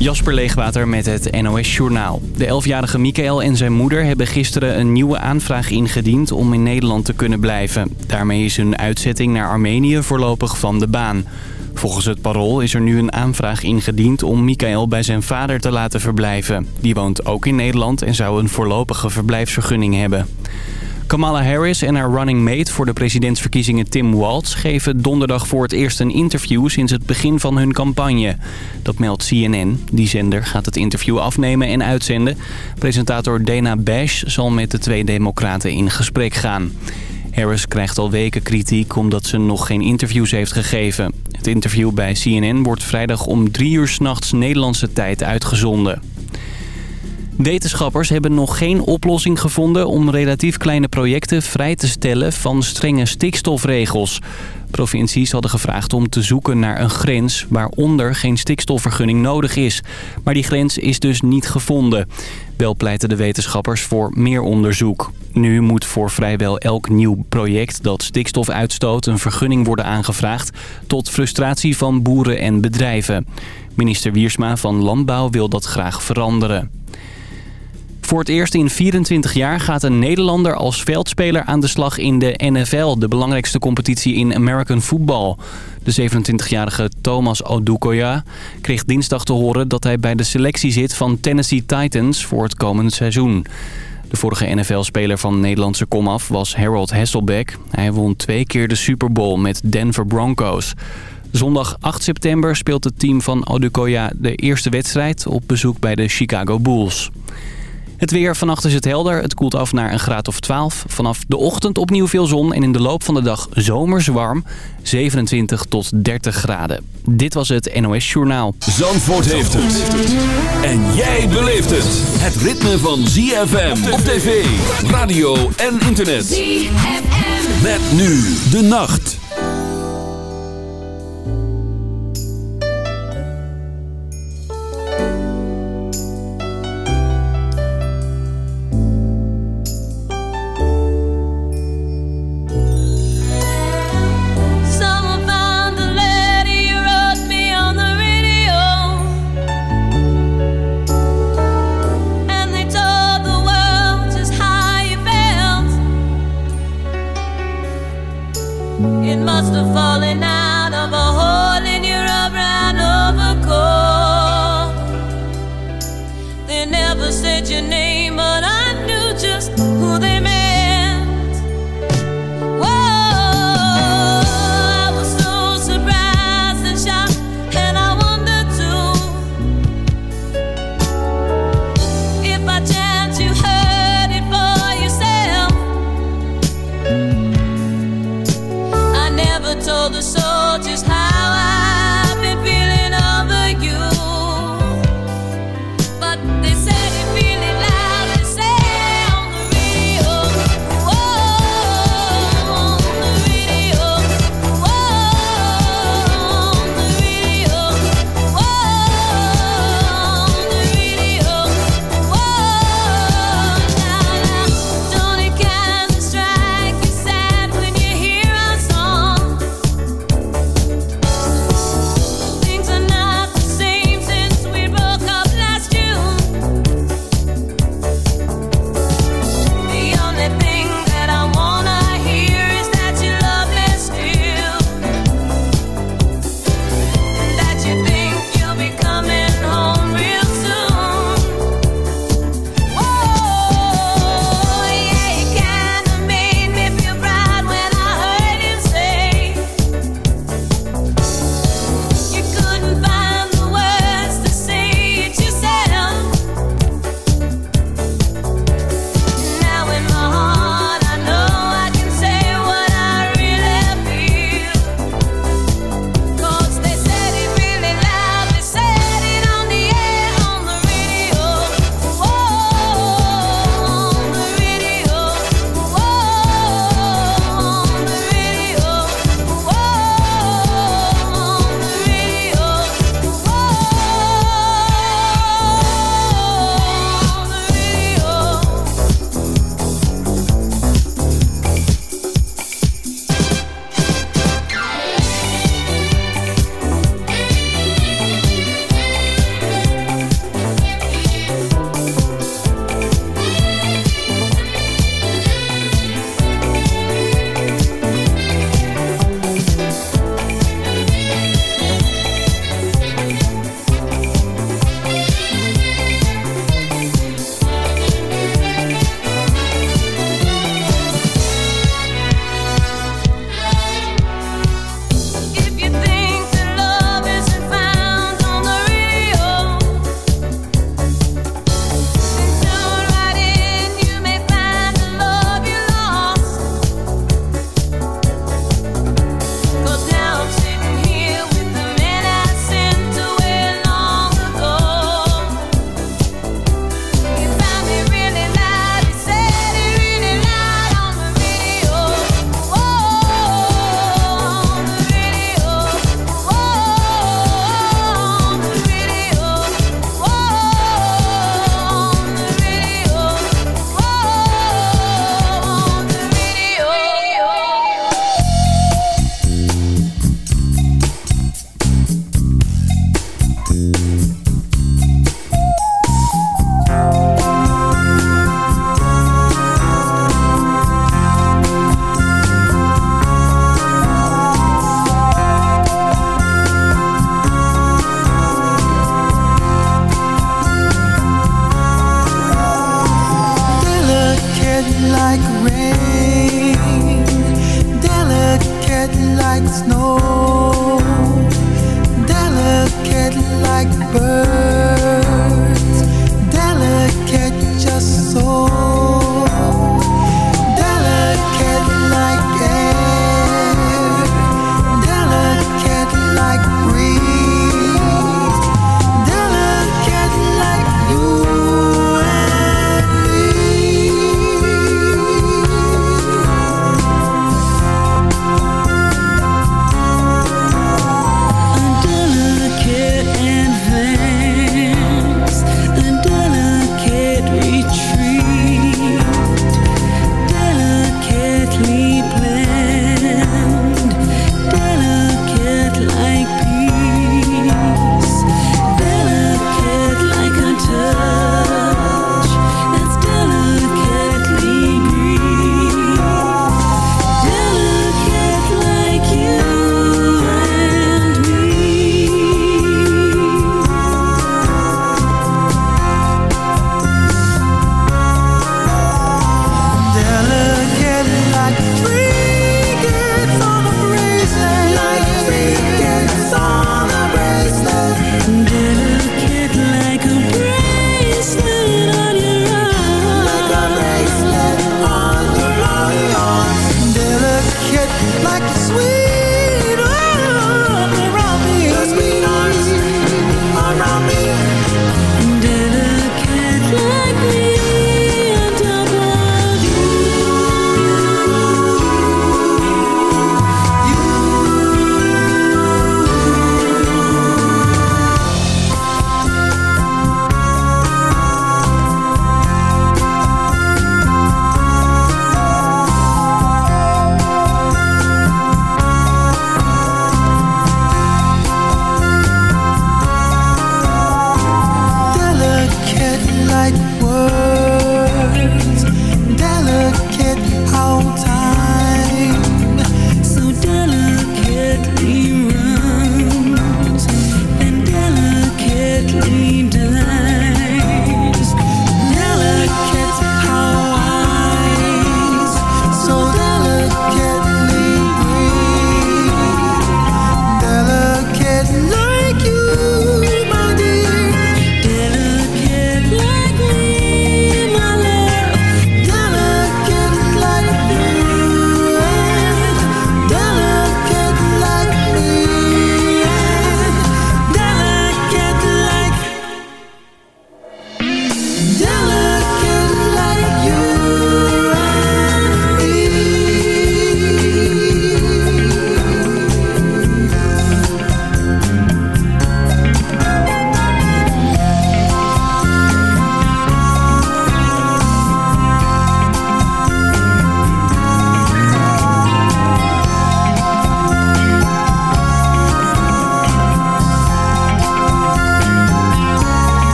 Jasper Leegwater met het NOS Journaal. De 11-jarige Michael en zijn moeder hebben gisteren een nieuwe aanvraag ingediend om in Nederland te kunnen blijven. Daarmee is hun uitzetting naar Armenië voorlopig van de baan. Volgens het parool is er nu een aanvraag ingediend om Michael bij zijn vader te laten verblijven. Die woont ook in Nederland en zou een voorlopige verblijfsvergunning hebben. Kamala Harris en haar running mate voor de presidentsverkiezingen Tim Walz... geven donderdag voor het eerst een interview sinds het begin van hun campagne. Dat meldt CNN. Die zender gaat het interview afnemen en uitzenden. Presentator Dana Bash zal met de twee democraten in gesprek gaan. Harris krijgt al weken kritiek omdat ze nog geen interviews heeft gegeven. Het interview bij CNN wordt vrijdag om drie uur s'nachts Nederlandse tijd uitgezonden. Wetenschappers hebben nog geen oplossing gevonden om relatief kleine projecten vrij te stellen van strenge stikstofregels. Provincies hadden gevraagd om te zoeken naar een grens waaronder geen stikstofvergunning nodig is. Maar die grens is dus niet gevonden. Wel pleiten de wetenschappers voor meer onderzoek. Nu moet voor vrijwel elk nieuw project dat stikstof uitstoot een vergunning worden aangevraagd... tot frustratie van boeren en bedrijven. Minister Wiersma van Landbouw wil dat graag veranderen. Voor het eerst in 24 jaar gaat een Nederlander als veldspeler aan de slag in de NFL, de belangrijkste competitie in American football. De 27-jarige Thomas Odukoya kreeg dinsdag te horen dat hij bij de selectie zit van Tennessee Titans voor het komende seizoen. De vorige NFL-speler van Nederlandse komaf was Harold Hasselbeck. Hij won twee keer de Super Bowl met Denver Broncos. Zondag 8 september speelt het team van Odukoya de eerste wedstrijd op bezoek bij de Chicago Bulls. Het weer, vannacht is het helder. Het koelt af naar een graad of 12. Vanaf de ochtend opnieuw veel zon en in de loop van de dag zomers warm. 27 tot 30 graden. Dit was het NOS Journaal. Zandvoort heeft het. En jij beleeft het. Het ritme van ZFM op tv, radio en internet. ZFM. Met nu de nacht.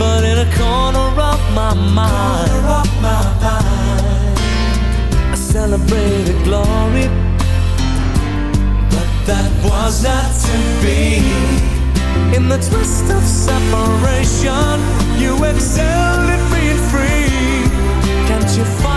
but in a corner of my mind, of my mind I celebrated glory, but that was not to be. In the twist of separation, you excelled at being free. Can't you?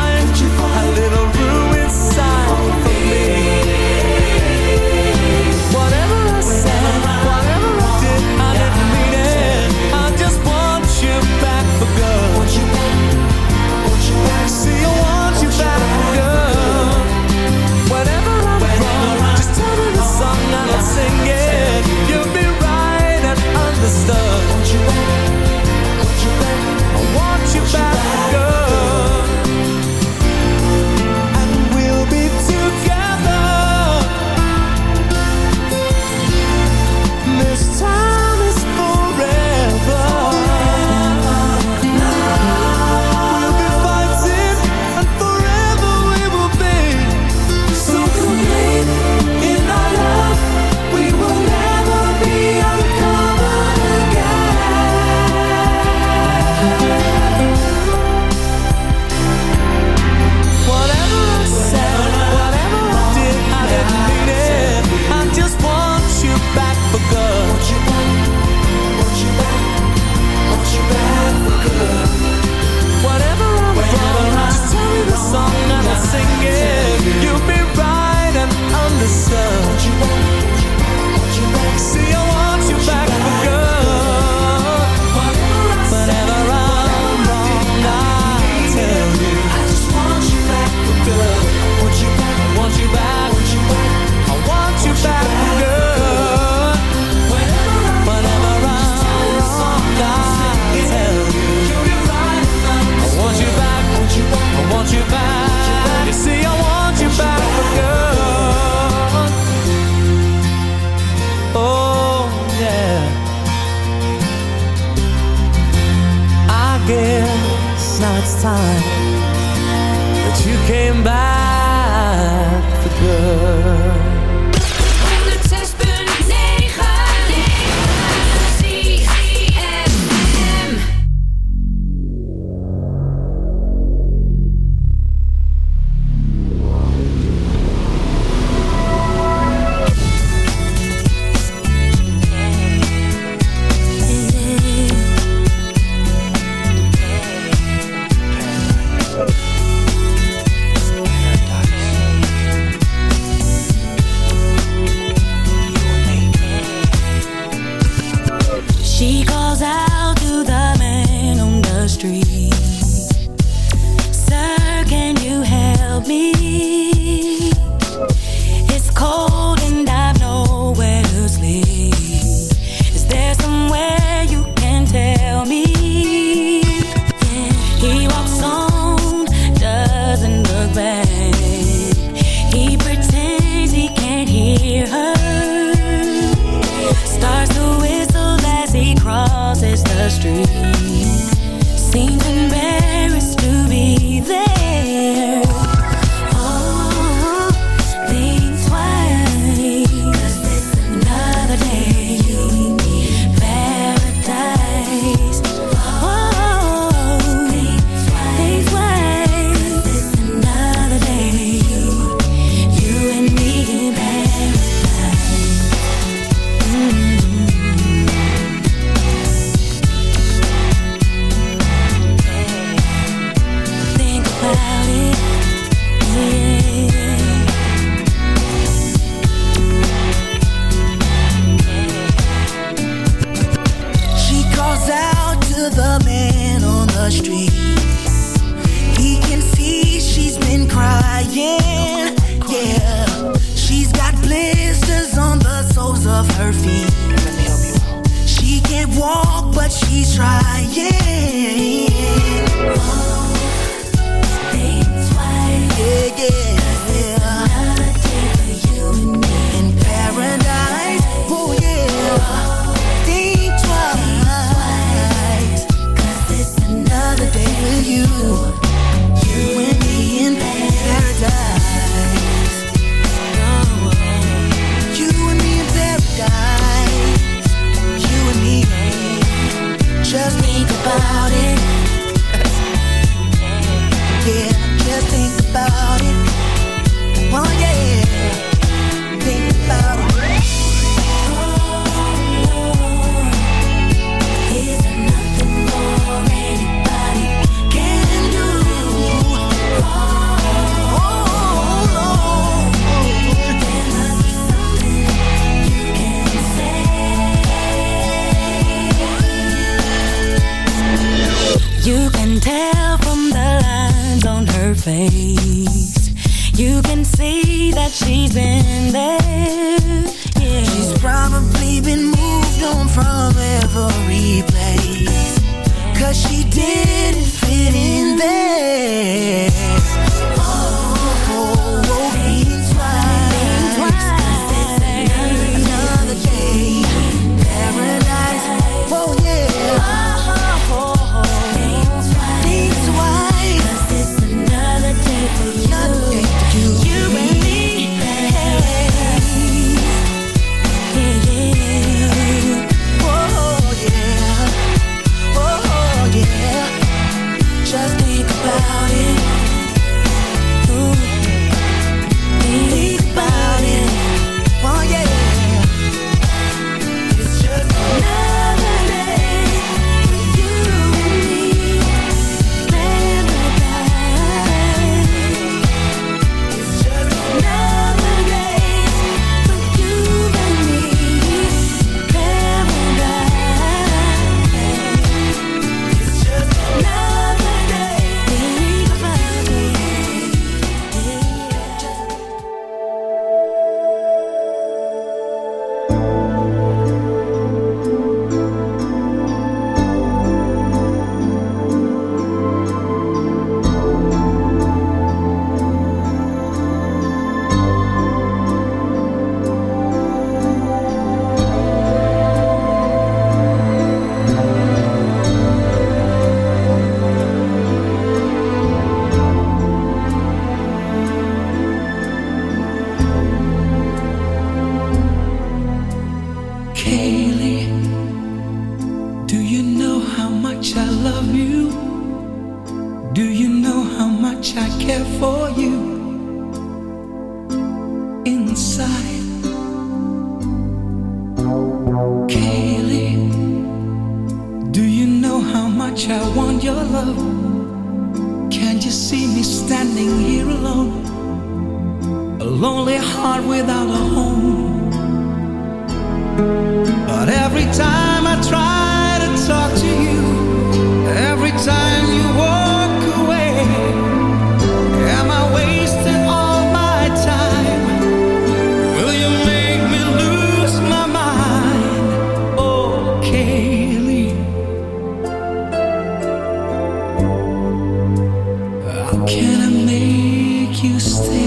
you back, girl.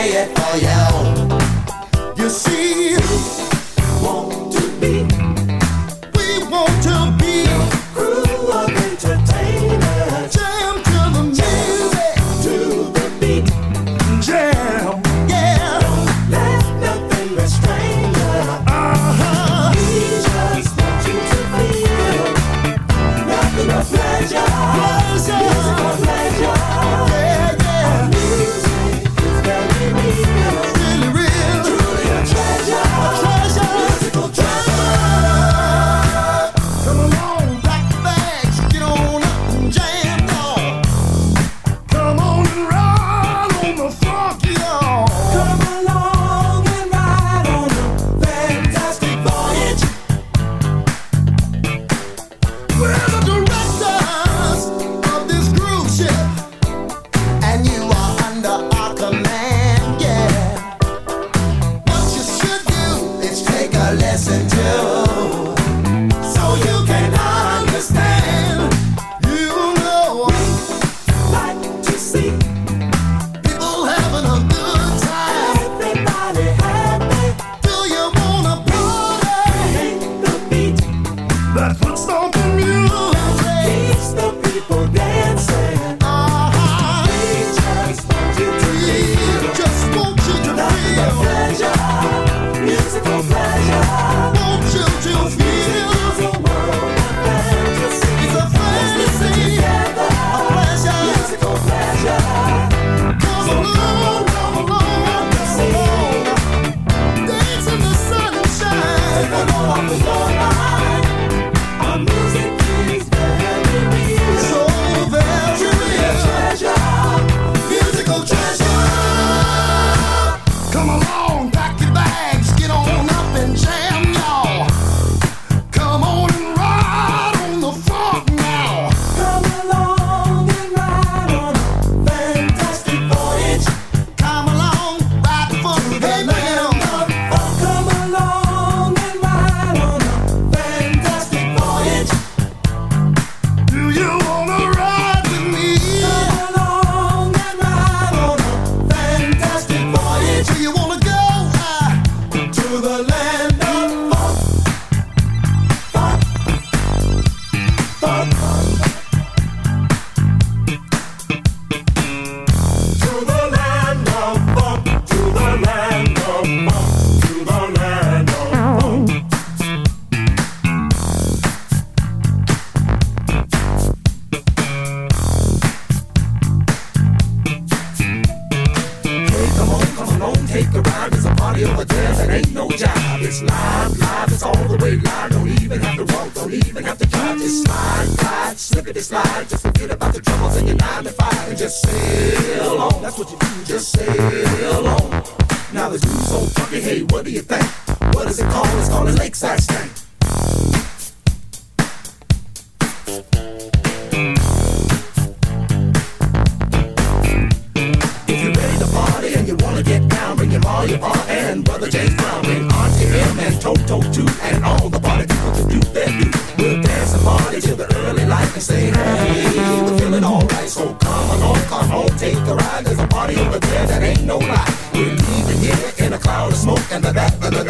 play it for you. There's a party over there that ain't no lie. We're leaving here in a cloud of smoke and the that, the.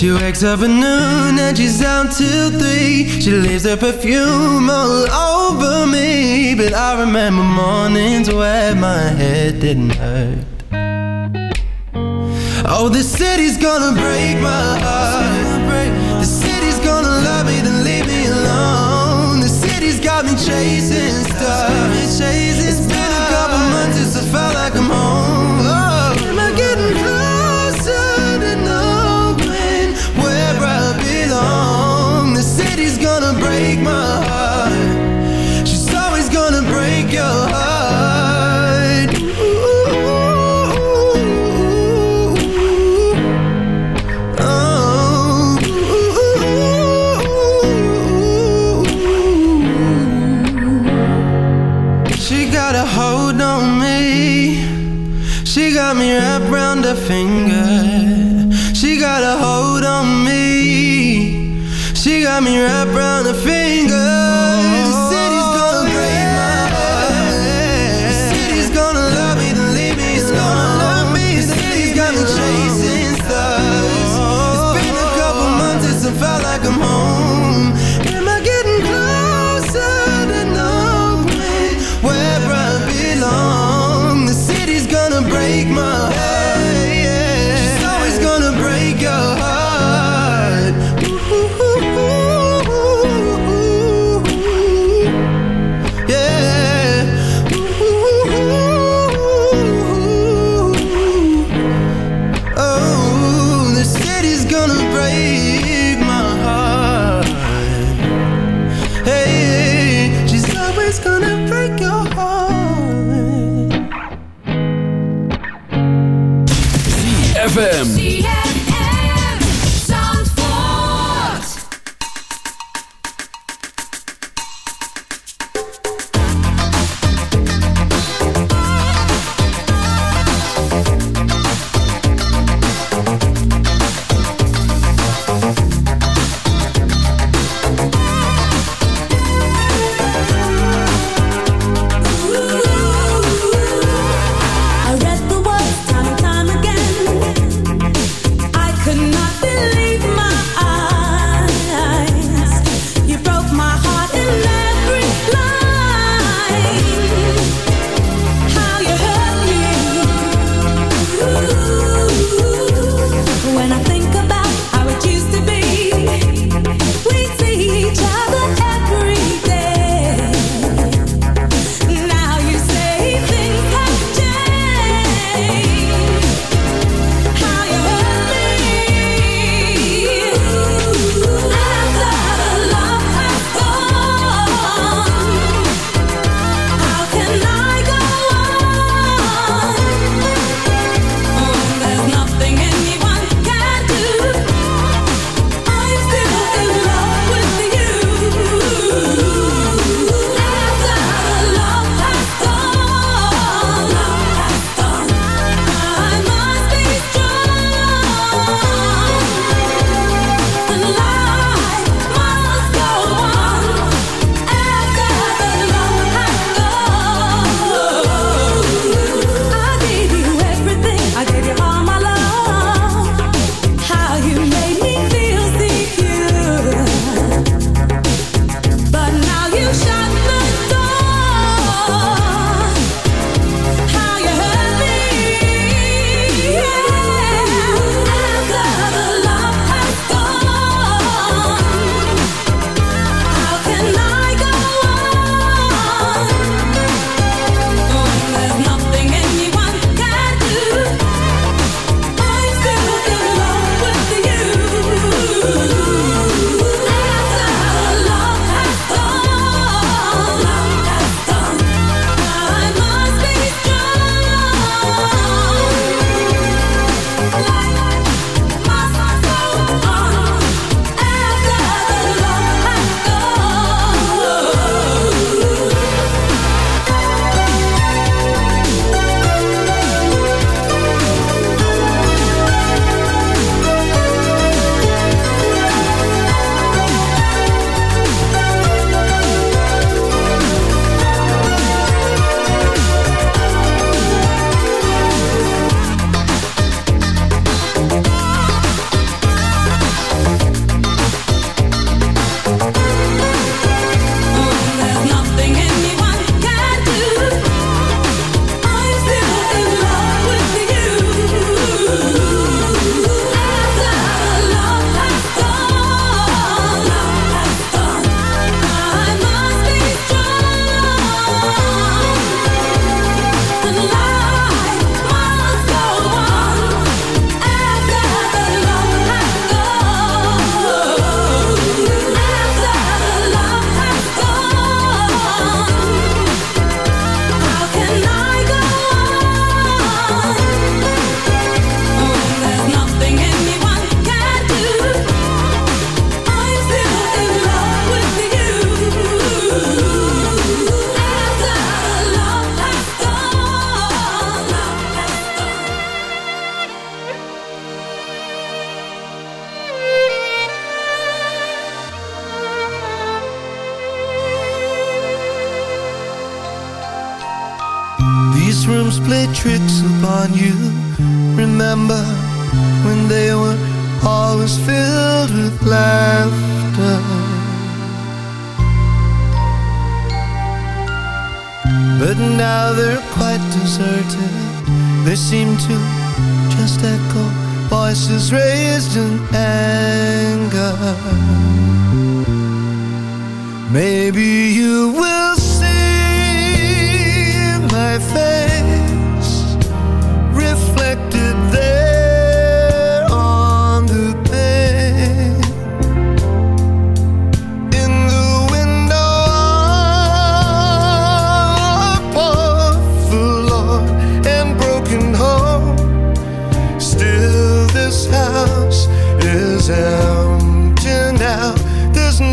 She wakes up at noon and she's out till three. She leaves her perfume all over me. But I remember mornings where my head didn't hurt. Oh, the city's gonna break my heart. The city's gonna love me, then leave me alone. The city's got me chasing stars. It's been a couple months since I felt like I'm home take my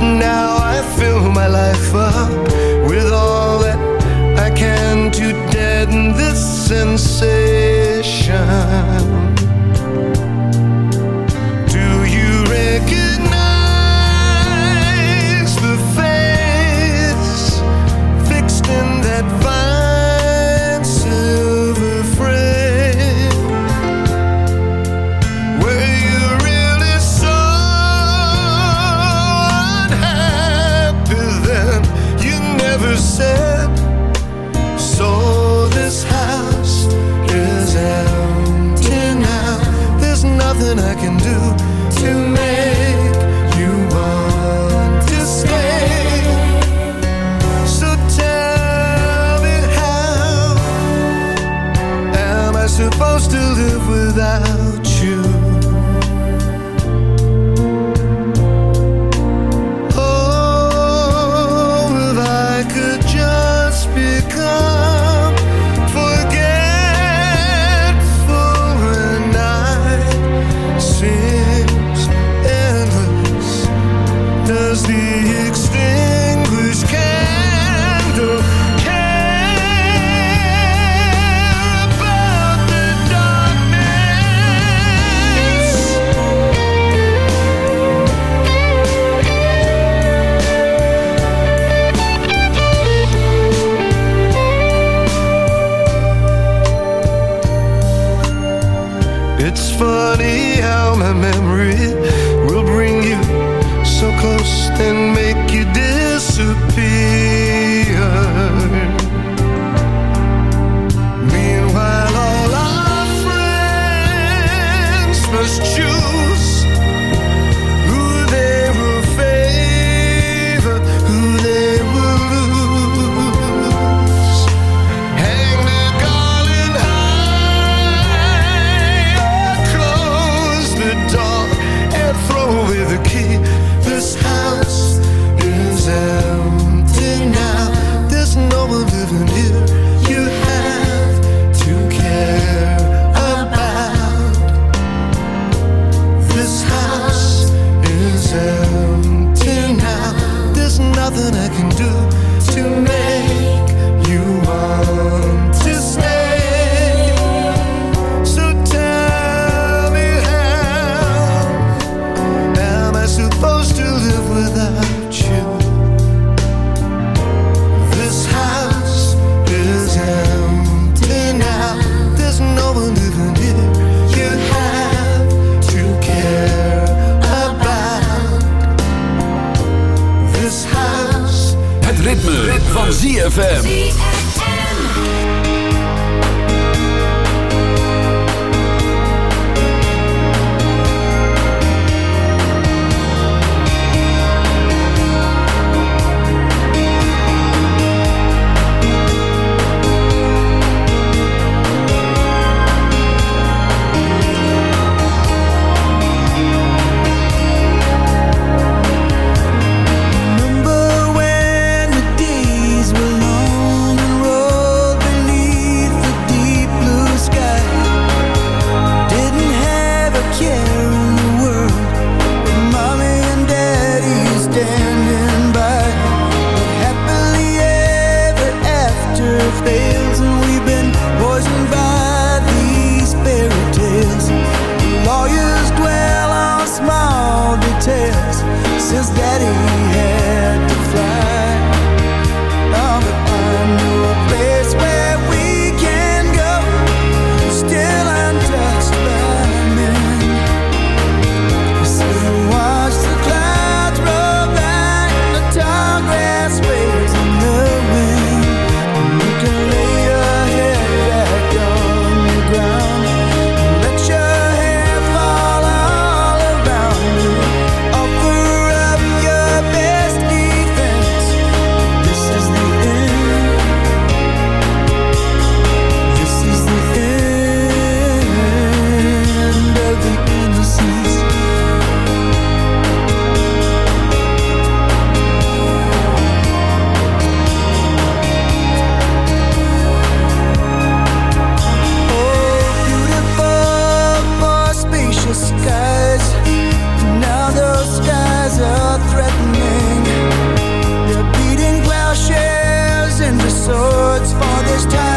now I fill my life up with all that I can to deaden this sensation. Do you recognize the face fixed in that? words for this time.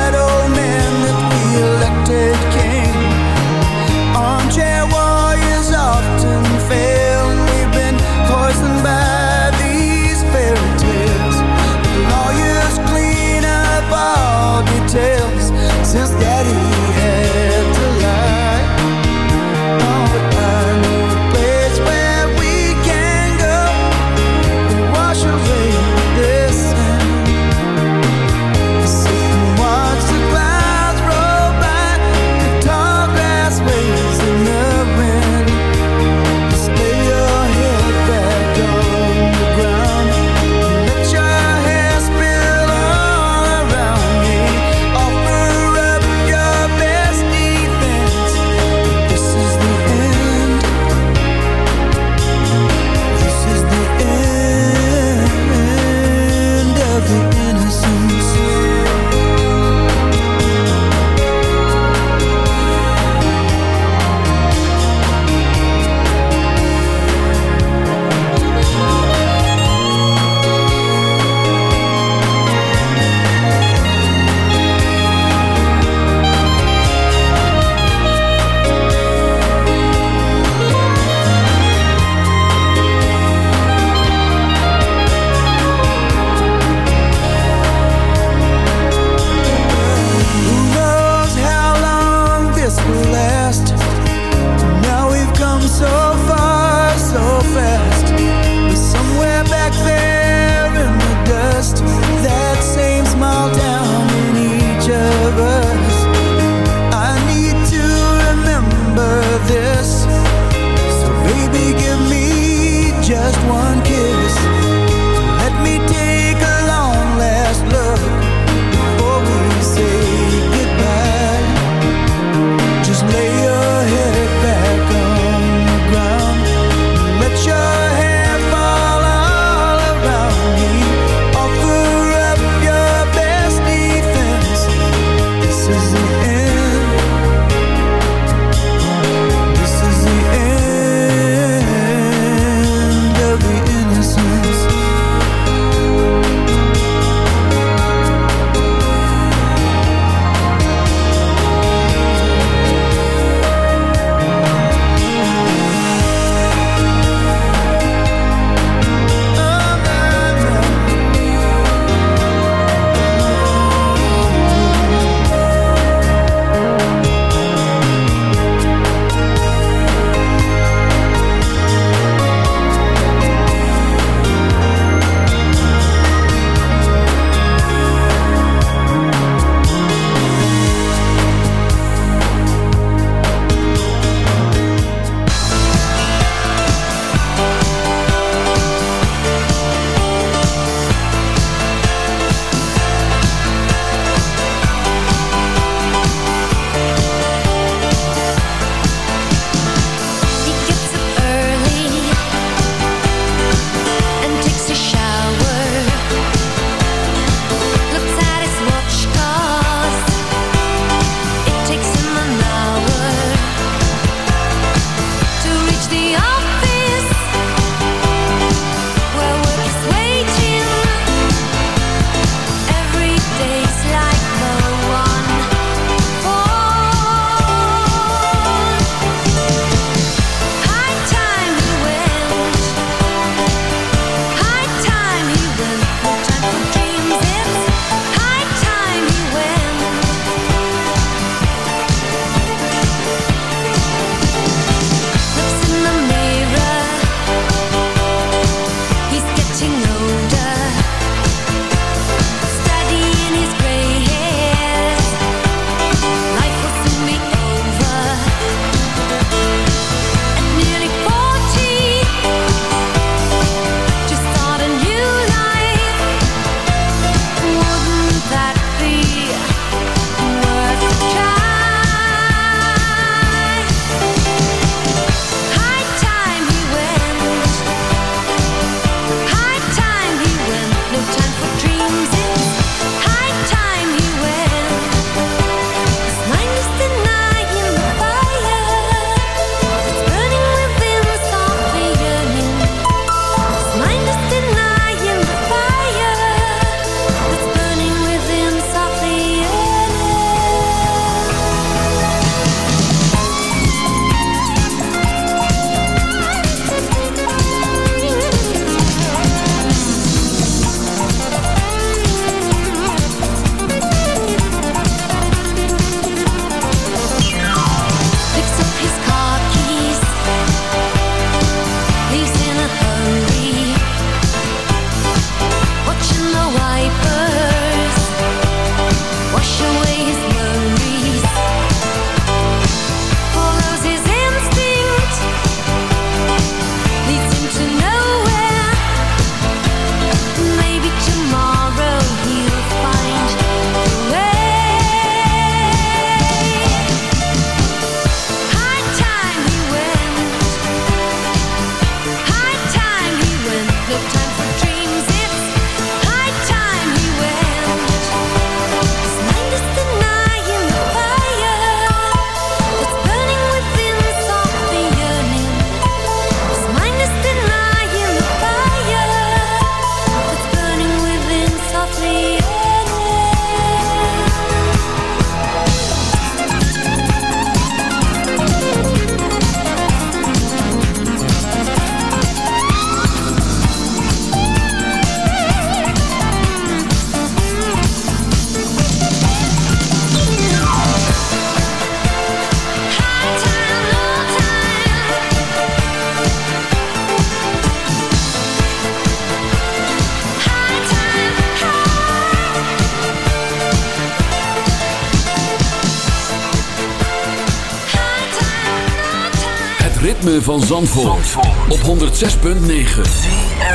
Van Zandvoort, op 106.9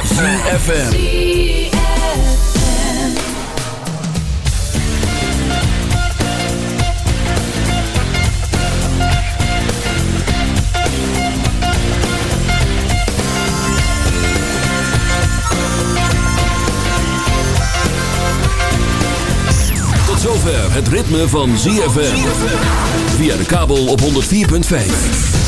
CFFM Tot zover het ritme van ZFM Via de kabel op 104.5